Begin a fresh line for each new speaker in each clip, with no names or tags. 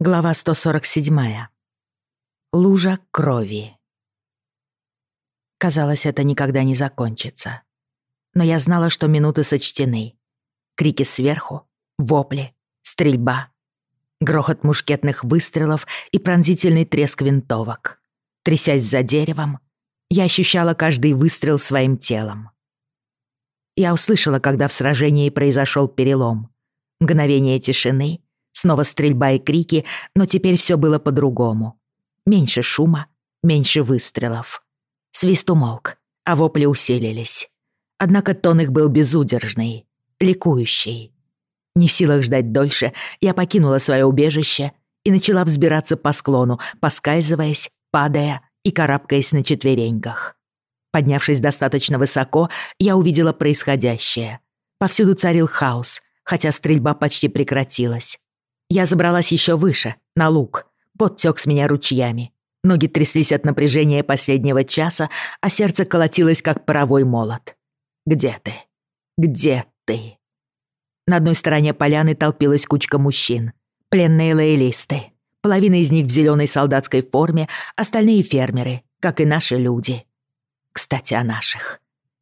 Глава 147. Лужа крови. Казалось, это никогда не закончится. Но я знала, что минуты сочтены. Крики сверху, вопли, стрельба, грохот мушкетных выстрелов и пронзительный треск винтовок. Трясясь за деревом, я ощущала каждый выстрел своим телом. Я услышала, когда в сражении произошел перелом. Мгновение тишины — Снова стрельба и крики, но теперь все было по-другому. Меньше шума, меньше выстрелов. Свист умолк, а вопли усилились. Однако тон их был безудержный, ликующий. Не в силах ждать дольше, я покинула свое убежище и начала взбираться по склону, поскальзываясь, падая и карабкаясь на четвереньках. Поднявшись достаточно высоко, я увидела происходящее. Повсюду царил хаос, хотя стрельба почти прекратилась. Я забралась еще выше, на луг. Пот с меня ручьями. Ноги тряслись от напряжения последнего часа, а сердце колотилось, как паровой молот. «Где ты? Где ты?» На одной стороне поляны толпилась кучка мужчин. Пленные лоялисты. Половина из них в зеленой солдатской форме, остальные фермеры, как и наши люди. Кстати, о наших.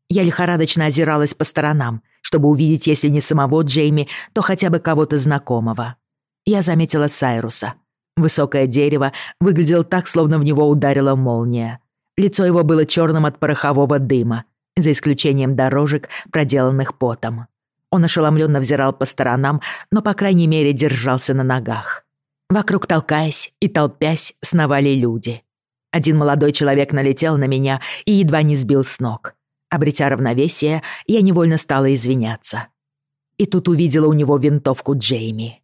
Я лихорадочно озиралась по сторонам, чтобы увидеть, если не самого Джейми, то хотя бы кого-то знакомого я заметила Сайруса. Высокое дерево выглядело так, словно в него ударила молния. Лицо его было черным от порохового дыма, за исключением дорожек, проделанных потом. Он ошеломленно взирал по сторонам, но, по крайней мере, держался на ногах. Вокруг толкаясь и толпясь, сновали люди. Один молодой человек налетел на меня и едва не сбил с ног. Обретя равновесие, я невольно стала извиняться. И тут увидела у него винтовку Джейми.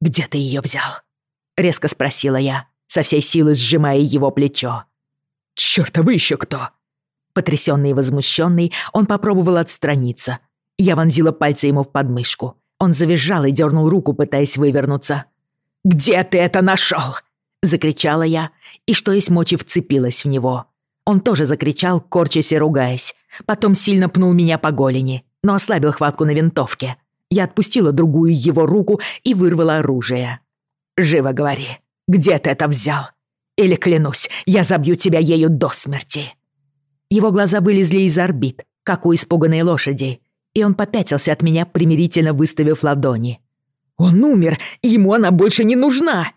«Где ты ее взял?» — резко спросила я, со всей силы сжимая его плечо. Черт, а вы еще кто?» потрясенный и возмущенный он попробовал отстраниться. Я вонзила пальцы ему в подмышку. Он завизжал и дернул руку, пытаясь вывернуться. «Где ты это нашел? закричала я, и что есть мочи вцепилась в него. Он тоже закричал, корчась и ругаясь. Потом сильно пнул меня по голени, но ослабил хватку на винтовке. Я отпустила другую его руку и вырвала оружие. «Живо говори, где ты это взял? Или, клянусь, я забью тебя ею до смерти!» Его глаза вылезли из орбит, как у испуганной лошади, и он попятился от меня, примирительно выставив ладони. «Он умер, и ему она больше не нужна!»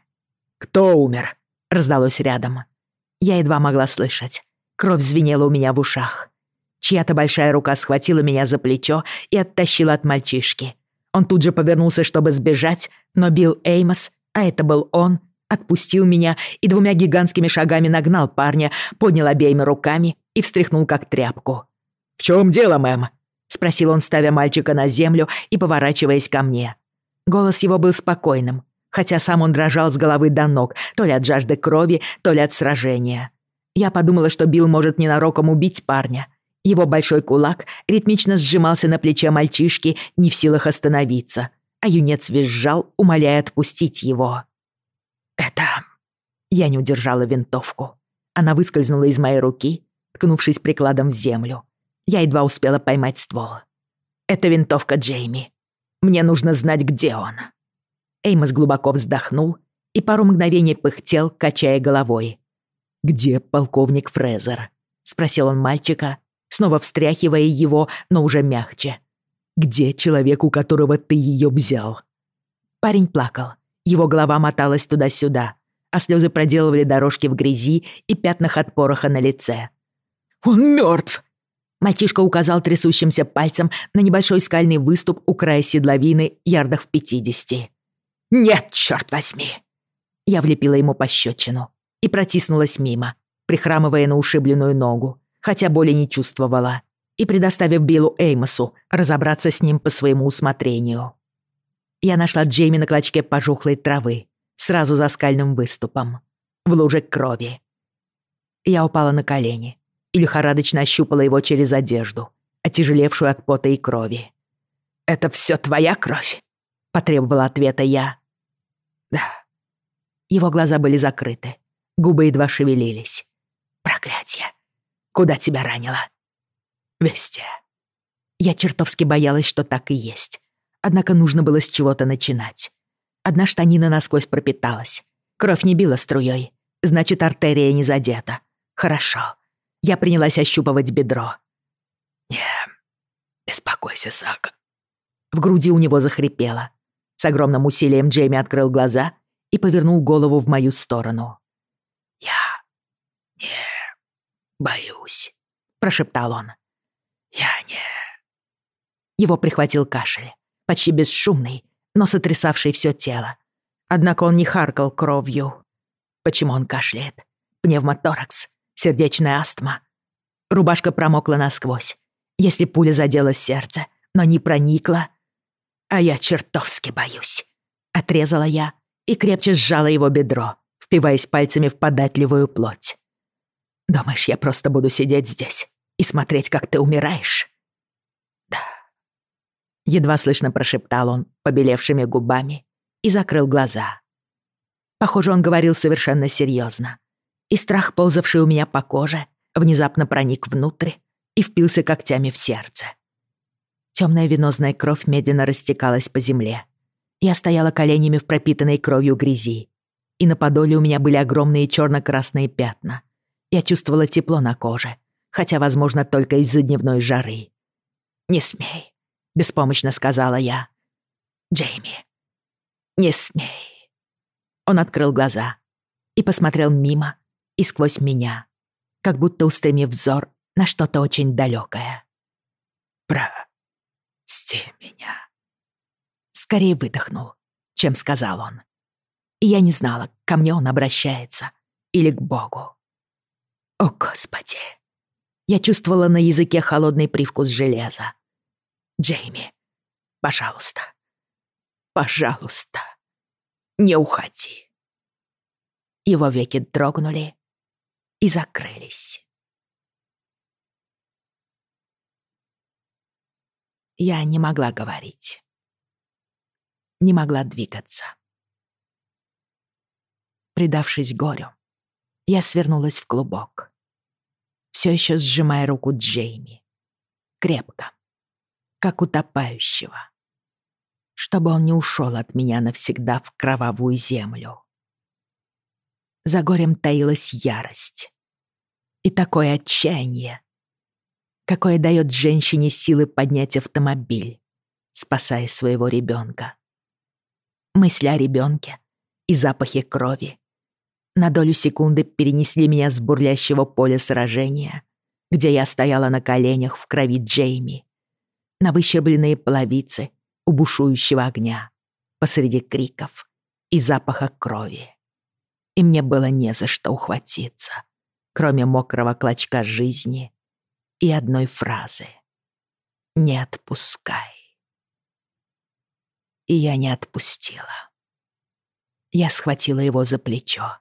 «Кто умер?» — раздалось рядом. Я едва могла слышать. Кровь звенела у меня в ушах. Чья-то большая рука схватила меня за плечо и оттащила от мальчишки. Он тут же повернулся, чтобы сбежать, но Билл Эймос, а это был он, отпустил меня и двумя гигантскими шагами нагнал парня, поднял обеими руками и встряхнул как тряпку. «В чем дело, мэм?» — спросил он, ставя мальчика на землю и поворачиваясь ко мне. Голос его был спокойным, хотя сам он дрожал с головы до ног, то ли от жажды крови, то ли от сражения. Я подумала, что Билл может ненароком убить парня, его большой кулак ритмично сжимался на плече мальчишки, не в силах остановиться, а юнец визжал, умоляя отпустить его. «Это...» Я не удержала винтовку. Она выскользнула из моей руки, ткнувшись прикладом в землю. Я едва успела поймать ствол. «Это винтовка Джейми. Мне нужно знать, где он». Эймос глубоко вздохнул и пару мгновений пыхтел, качая головой. «Где полковник Фрезер?» — спросил он мальчика, снова встряхивая его, но уже мягче. «Где человек, у которого ты ее взял?» Парень плакал. Его голова моталась туда-сюда, а слезы проделывали дорожки в грязи и пятнах от пороха на лице. «Он мертв!» Мальчишка указал трясущимся пальцем на небольшой скальный выступ у края седловины ярдах в пятидесяти. «Нет, черт возьми!» Я влепила ему пощечину и протиснулась мимо, прихрамывая на ушибленную ногу, хотя боли не чувствовала, и предоставив Биллу Эймосу разобраться с ним по своему усмотрению. Я нашла Джейми на клочке пожухлой травы, сразу за скальным выступом, в луже крови. Я упала на колени и лихорадочно ощупала его через одежду, отяжелевшую от пота и крови. «Это все твоя кровь?» — потребовала ответа я. «Да». Его глаза были закрыты, губы едва шевелились. «Проклятье!» куда тебя ранило?» «Вести». Я чертовски боялась, что так и есть. Однако нужно было с чего-то начинать. Одна штанина насквозь пропиталась. Кровь не била струей. Значит, артерия не задета. Хорошо. Я принялась ощупывать бедро.
«Не беспокойся, Сак.
В груди у него захрипело. С огромным усилием Джейми открыл глаза и повернул голову в мою сторону.
«Я боюсь», —
прошептал он.
«Я не...»
Его прихватил кашель, почти бесшумный, но сотрясавший все тело. Однако он не харкал кровью. Почему он кашляет? Пневмоторакс, сердечная астма. Рубашка промокла насквозь. Если пуля задела сердце, но не проникла... А я чертовски боюсь. Отрезала я и крепче сжала его бедро, впиваясь пальцами в податливую плоть. Думаешь, я просто буду сидеть здесь и смотреть, как ты умираешь?
Да.
Едва слышно прошептал он побелевшими губами и закрыл глаза. Похоже, он говорил совершенно серьезно. И страх, ползавший у меня по коже, внезапно проник внутрь и впился когтями в сердце. Темная венозная кровь медленно растекалась по земле. Я стояла коленями в пропитанной кровью грязи, и на подоле у меня были огромные черно-красные пятна. Я чувствовала тепло на коже, хотя, возможно, только из-за дневной жары. «Не смей», — беспомощно сказала я. «Джейми, не смей». Он открыл глаза и посмотрел мимо и сквозь меня, как будто устремив взор на что-то очень далекое.
«Прости меня».
Скорее выдохнул, чем сказал он. И я не знала, ко мне он обращается или к Богу. О, Господи! Я чувствовала на языке холодный привкус железа. Джейми, пожалуйста, пожалуйста, не уходи. Его веки дрогнули и закрылись. Я не могла говорить. Не могла двигаться. Предавшись горю, я свернулась в клубок, все еще сжимая руку Джейми. Крепко, как утопающего, чтобы он не ушел от меня навсегда в кровавую землю. За горем таилась ярость и такое отчаяние, какое дает женщине силы поднять автомобиль, спасая своего ребенка. Мысль о ребенке и запахе крови На долю секунды перенесли меня с бурлящего поля сражения, где я стояла на коленях в крови Джейми, на выщербленные половицы у бушующего огня, посреди криков и запаха крови. И мне было не за что ухватиться, кроме мокрого клочка жизни и одной фразы «Не отпускай» и я не отпустила. Я схватила его за плечо,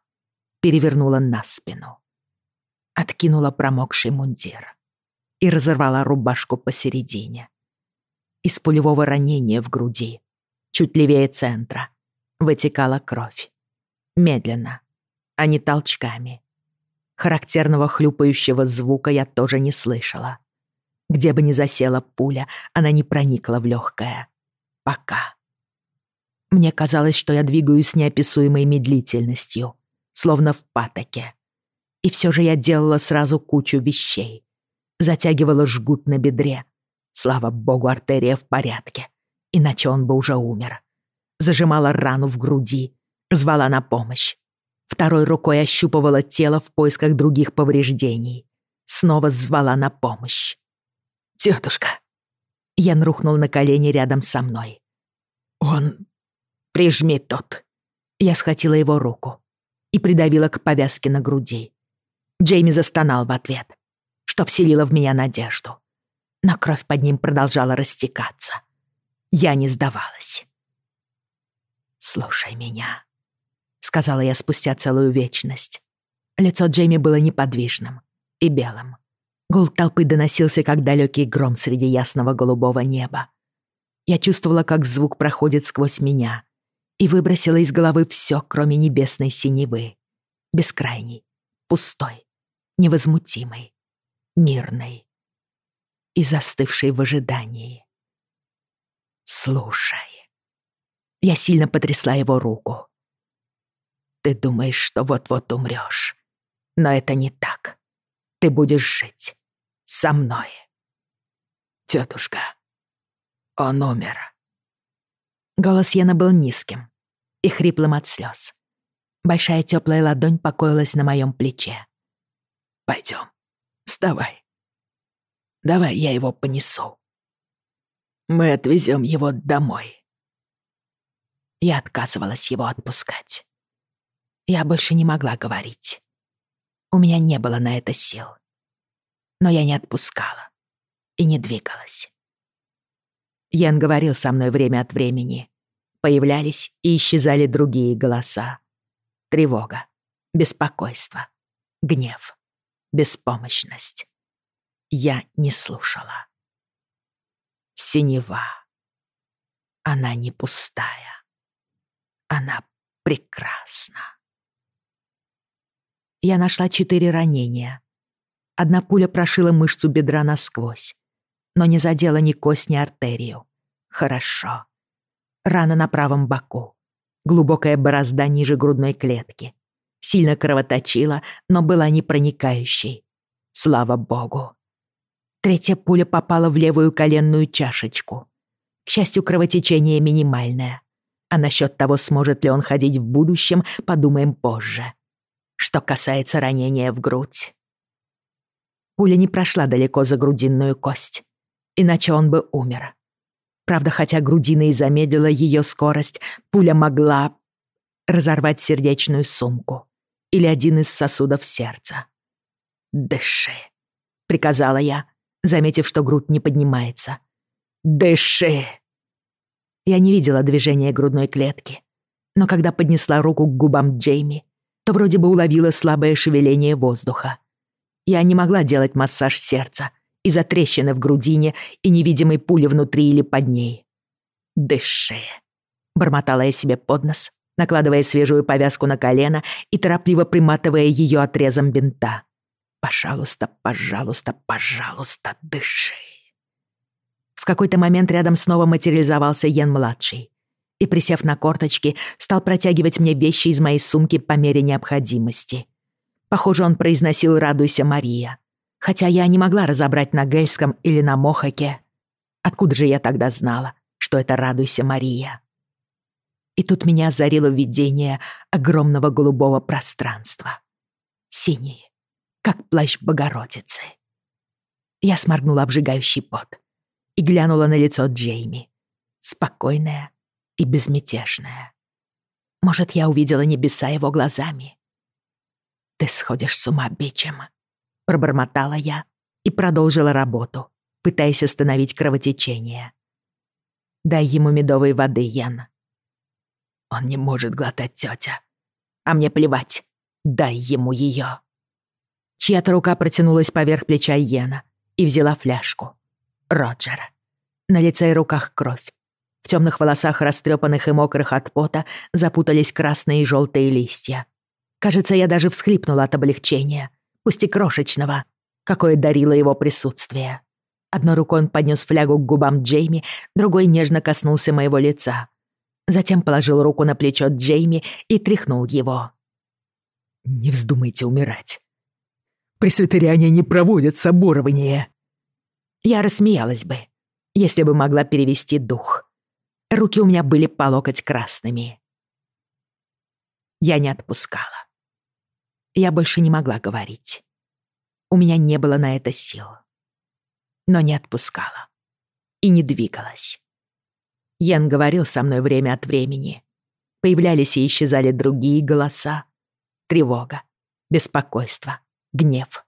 перевернула на спину. Откинула промокший мундир и разорвала рубашку посередине. Из пулевого ранения в груди, чуть левее центра, вытекала кровь. Медленно, а не толчками. Характерного хлюпающего звука я тоже не слышала. Где бы ни засела пуля, она не проникла в легкое. Пока. Мне казалось, что я двигаюсь с неописуемой медлительностью — словно в патоке. И все же я делала сразу кучу вещей. Затягивала жгут на бедре. Слава богу, артерия в порядке. Иначе он бы уже умер. Зажимала рану в груди. Звала на помощь. Второй рукой ощупывала тело в поисках других повреждений. Снова звала на помощь. «Тетушка!» Ян рухнул на колени рядом со мной. «Он...» «Прижми тот. Я схватила его руку и придавила к повязке на груди. Джейми застонал в ответ, что вселило в меня надежду. Но кровь под ним продолжала растекаться. Я не сдавалась. «Слушай меня», — сказала я спустя целую вечность. Лицо Джейми было неподвижным и белым. Гул толпы доносился, как далекий гром среди ясного голубого неба. Я чувствовала, как звук проходит сквозь меня, и выбросила из головы все, кроме небесной синевы. Бескрайней, пустой, невозмутимой, мирной и застывшей в ожидании. «Слушай». Я сильно потрясла его руку. «Ты думаешь, что вот-вот умрешь. Но это не так. Ты будешь жить. Со мной». «Тетушка, он умер». Голос Йена был низким и хриплым от слёз. Большая тёплая ладонь покоилась на моём плече. Пойдём, вставай. Давай я его понесу. Мы отвезём его домой. Я отказывалась его отпускать. Я больше не могла говорить. У меня не было на это Ян говорил со мной время от времени. Появлялись и исчезали другие голоса. Тревога, беспокойство, гнев, беспомощность. Я не слушала. Синева. Она не пустая. Она прекрасна. Я нашла четыре ранения. Одна пуля прошила мышцу бедра насквозь но не задела ни кость, ни артерию. Хорошо. Рана на правом боку. Глубокая борозда ниже грудной клетки. Сильно кровоточила, но была не проникающей Слава богу. Третья пуля попала в левую коленную чашечку. К счастью, кровотечение минимальное. А насчет того, сможет ли он ходить в будущем, подумаем позже. Что касается ранения в грудь. Пуля не прошла далеко за грудинную кость иначе он бы умер. Правда, хотя грудина и замедлила ее скорость, пуля могла разорвать сердечную сумку или один из сосудов сердца. «Дыши», — приказала я, заметив, что грудь не поднимается. «Дыши!» Я не видела движения грудной клетки, но когда поднесла руку к губам Джейми, то вроде бы уловила слабое шевеление воздуха. Я не могла делать массаж сердца, из-за трещины в грудине и невидимой пули внутри или под ней. «Дыши!» — бормотала я себе под нос, накладывая свежую повязку на колено и торопливо приматывая ее отрезом бинта. «Пожалуйста, пожалуйста, пожалуйста, дыши!» В какой-то момент рядом снова материализовался Йен-младший и, присев на корточки, стал протягивать мне вещи из моей сумки по мере необходимости. Похоже, он произносил «Радуйся, Мария», хотя я не могла разобрать на гельском или на мохаке. Откуда же я тогда знала, что это «Радуйся, Мария»? И тут меня озарило видение огромного голубого пространства. Синий, как плащ Богородицы. Я сморгнула обжигающий пот и глянула на лицо Джейми. Спокойное, и безмятежная. Может, я увидела небеса его глазами? «Ты сходишь с ума, бичем», — пробормотала я и продолжила работу, пытаясь остановить кровотечение. «Дай ему медовой воды, Ян». «Он не может глотать тетя. А мне плевать. Дай ему ее. Чья-то рука протянулась поверх плеча Йена и взяла фляжку. Роджер. На лице и руках кровь. В темных волосах, растрепанных и мокрых от пота, запутались красные и желтые листья. Кажется, я пусть и крошечного, какое дарило его присутствие. Одной рукой он поднес флягу к губам Джейми, другой нежно коснулся моего лица. Затем положил руку на плечо Джейми и тряхнул его. «Не вздумайте умирать. Пресвитериане не проводят соборование». Я рассмеялась бы, если бы могла перевести дух. Руки у меня были по локоть красными. Я не отпускала. Я больше не могла говорить. У меня не было на это сил. Но не отпускала. И не двигалась. Ян говорил со мной время от времени. Появлялись и исчезали другие голоса. Тревога, беспокойство, гнев,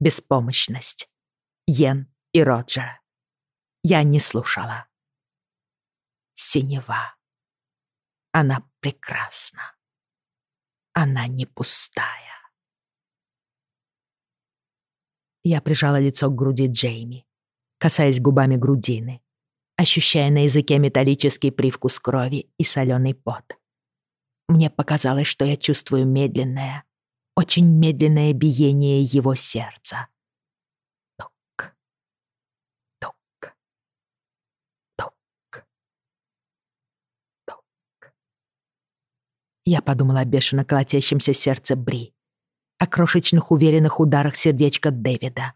беспомощность. Йен и Роджер. Я не слушала синева. Она прекрасна. Она не пустая. Я прижала лицо к груди Джейми, касаясь губами грудины, ощущая на языке металлический привкус крови и соленый пот. Мне показалось, что я чувствую медленное, очень медленное биение его сердца. Я подумала о бешено колотящемся сердце Бри, о окрошечных уверенных ударах сердечка Дэвида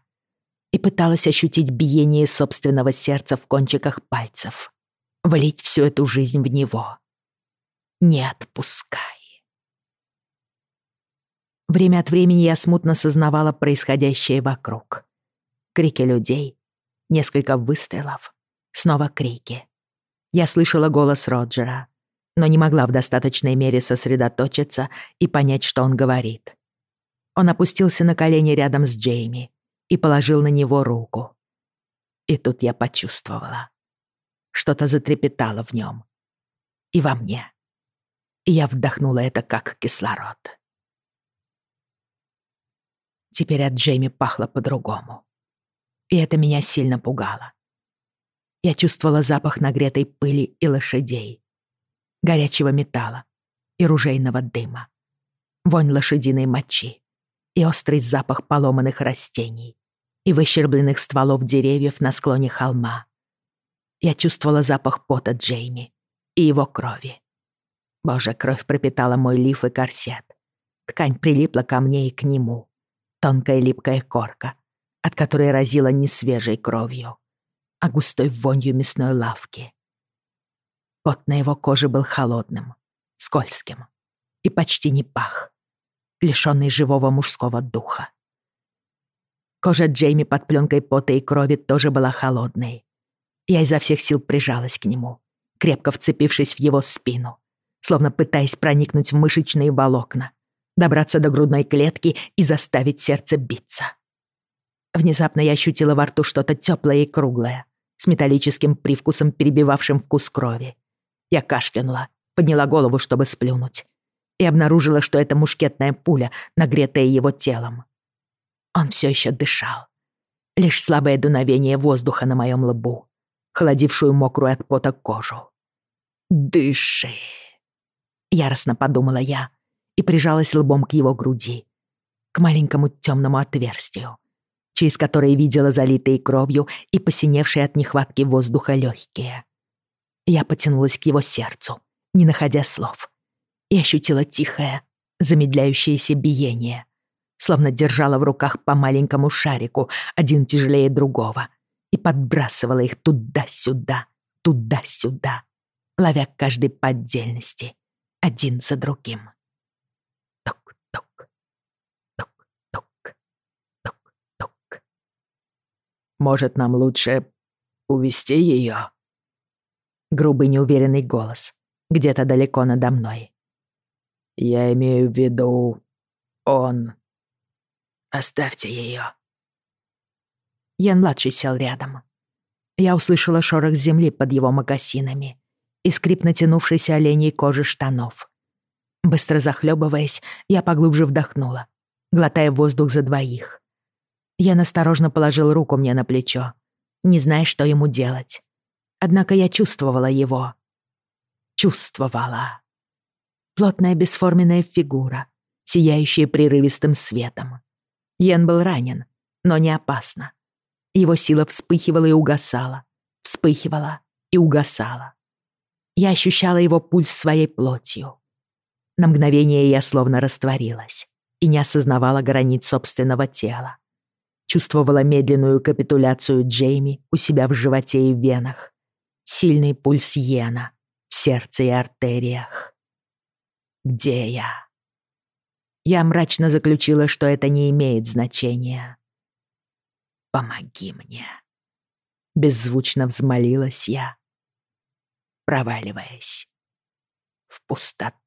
и пыталась ощутить биение собственного сердца в кончиках пальцев, влить всю эту жизнь в него. Не отпускай. Время от времени я смутно сознавала происходящее вокруг. Крики людей, несколько выстрелов, снова крики. Я слышала голос Роджера, но не могла в достаточной мере сосредоточиться и понять, что он говорит. Он опустился на колени рядом с Джейми и положил на него руку. И тут я почувствовала. Что-то затрепетало в нем. И во мне. И я вдохнула это как кислород. Теперь от Джейми пахло по-другому. И это меня сильно пугало. Я чувствовала запах нагретой пыли и лошадей, горячего металла и ружейного дыма, вонь лошадиной мочи и острый запах поломанных растений и выщербленных стволов деревьев на склоне холма. Я чувствовала запах пота Джейми и его крови. Боже, кровь пропитала мой лиф и корсет. Ткань прилипла ко мне и к нему тонкая липкая корка, от которой разила не свежей кровью, а густой вонью мясной лавки. Пот на его коже был холодным, скользким и почти не пах, лишённый живого мужского духа. Кожа Джейми под пленкой пота и крови тоже была холодной. Я изо всех сил прижалась к нему, крепко вцепившись в его спину, словно пытаясь проникнуть в мышечные волокна, добраться до грудной клетки и заставить сердце биться. Внезапно я ощутила во рту что-то теплое и круглое, с металлическим привкусом, перебивавшим вкус крови. Я кашлянула, подняла голову, чтобы сплюнуть, и обнаружила, что это мушкетная пуля, нагретая его телом. Он все еще дышал. Лишь слабое дуновение воздуха на моем лбу, холодившую мокрую от пота кожу. «Дыши!» Яростно подумала я и прижалась лбом к его груди, к маленькому темному отверстию, через которое видела залитые кровью и посиневшие от нехватки воздуха легкие. Я потянулась к его сердцу, не находя слов — и ощутила тихое, замедляющееся биение. Словно держала в руках по маленькому шарику, один тяжелее другого, и подбрасывала их туда-сюда, туда-сюда, ловя каждый по отдельности, один за другим. Тук-тук, тук-тук, тук-тук. «Может, нам лучше увести ее?» Грубый неуверенный голос, где-то далеко надо мной. Я имею в виду... он... Оставьте ее. Ян-младший сел рядом. Я услышала шорох земли под его мокасинами и скрип натянувшейся оленей кожи штанов. Быстро захлебываясь, я поглубже вдохнула, глотая воздух за двоих. Я осторожно положил руку мне на плечо, не зная, что ему делать. Однако я чувствовала его. Чувствовала плотная бесформенная фигура, сияющая прерывистым светом. Йен был ранен, но не опасно. Его сила вспыхивала и угасала, вспыхивала и угасала. Я ощущала его пульс своей плотью. На мгновение я словно растворилась и не осознавала границ собственного тела. Чувствовала медленную капитуляцию Джейми у себя в животе и венах. Сильный пульс Йена в сердце и артериях. Где я? Я мрачно заключила, что это не имеет значения. «Помоги мне!» Беззвучно взмолилась я, проваливаясь в пустоту.